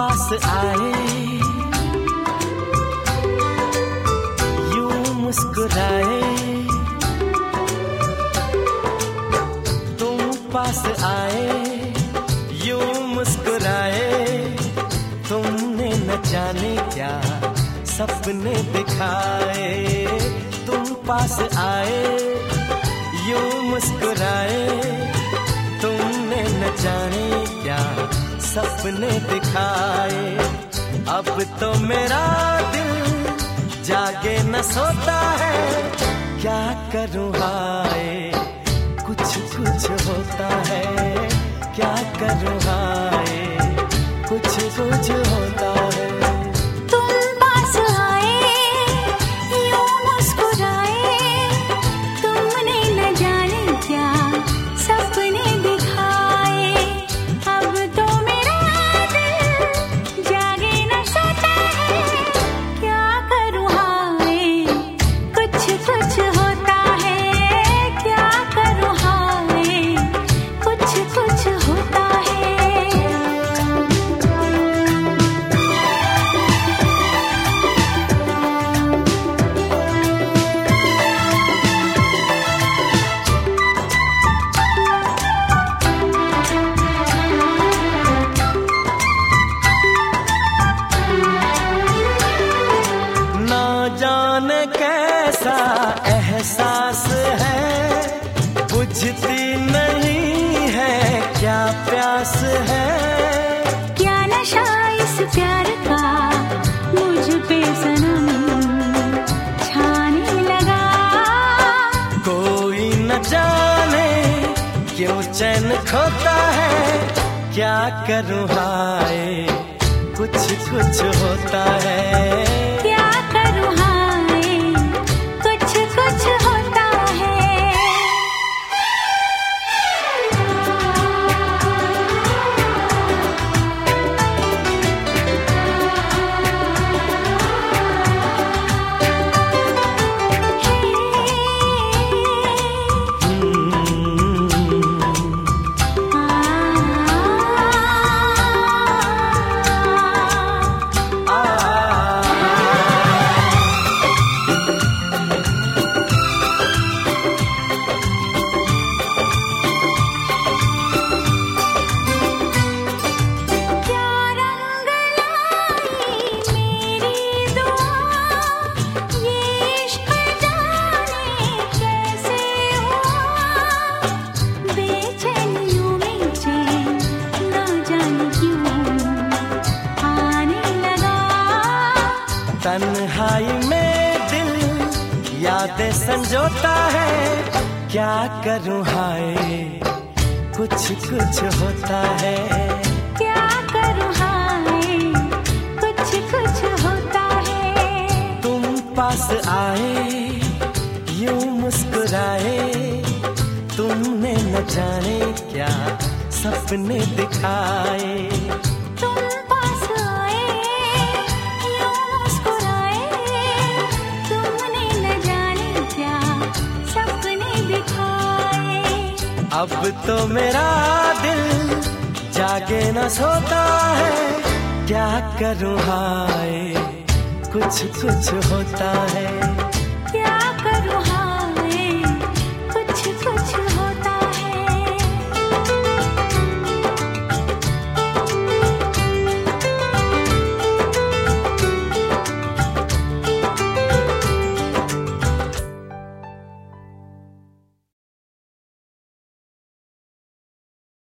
पास आए। यूँ मुस्कुराए। तुम पास आए, यूँ मुस्कुराए। तुमने न जाने क्या सपने दिखाए। तुम पास आए, यूँ मुस्कुराए। तुमने न जाने सपने दिखाए। अब तो मेरा दिल जागे न सोता है। क्या करूँ हाय? कुछ कुछ होता है। क्या करूँ हाय? कुछ कुछ होता कैसा एहसास है? बुझती नहीं है क्या प्यास है? क्या नशा इस प्यार का मुझ पे सनम छाने लगा? कोई न जाने क्यों चैन खोता है क्या करूँ हाय? कुछ कुछ होता है। संजोता है। क्या करूँ हाय? कुछ कुछ होता है। क्या करूँ हाय? कुछ कुछ होता है। तुम पास आए यूँ मुस्कुराए। तुमने न जाने क्या सपने दिखाए। अब तो मेरा दिल जागे न सोता है। क्या करूँ हाय? कुछ कुछ होता है।